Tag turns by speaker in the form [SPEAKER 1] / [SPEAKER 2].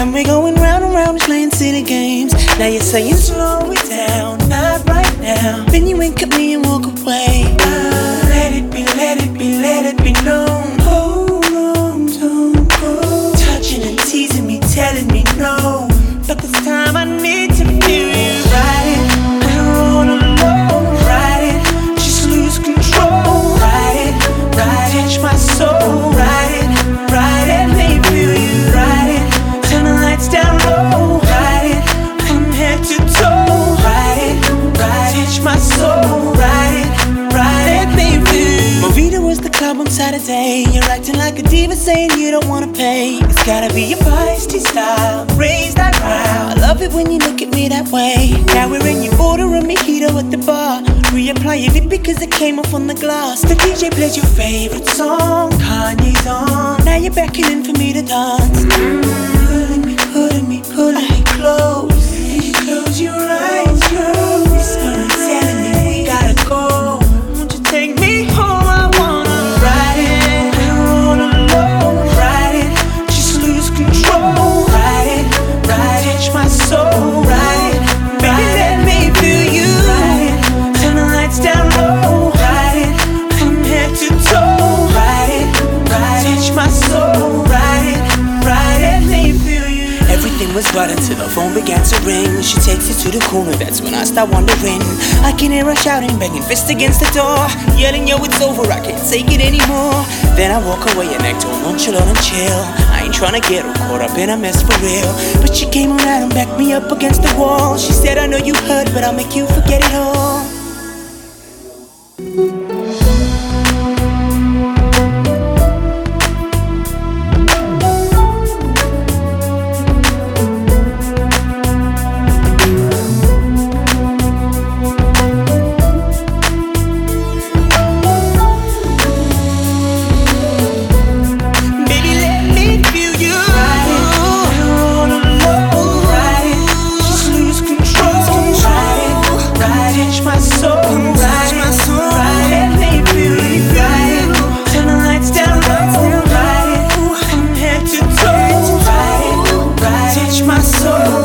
[SPEAKER 1] And we're going round and round, just playing silly games. Now you're saying slow it down, not right now. Then you wink at me and walk away. Ah, let it be, let it be, let it be known. Hold on, don't go. Touching and teasing me, telling me You're acting like a diva, saying you don't wanna pay. It's gotta be your feisty style, raise that crowd. I love it when you look at me that way. Now we're in your order a mojito at the bar. Reapplying it because it came off on the glass. The DJ plays your favorite song, Kanye's on. Now you're beckoning for me to dance. Phone began to ring. She takes it to the corner, that's when I start wondering. I can hear her shouting, banging fist against the door, yelling, Yo, it's over, I can't take it anymore. Then I walk away and act all nonchalant and chill. I ain't tryna get her caught up in a mess for real. But she came around and backed me up against the wall. She said, I know you hurt, but I'll make you forget. my soul.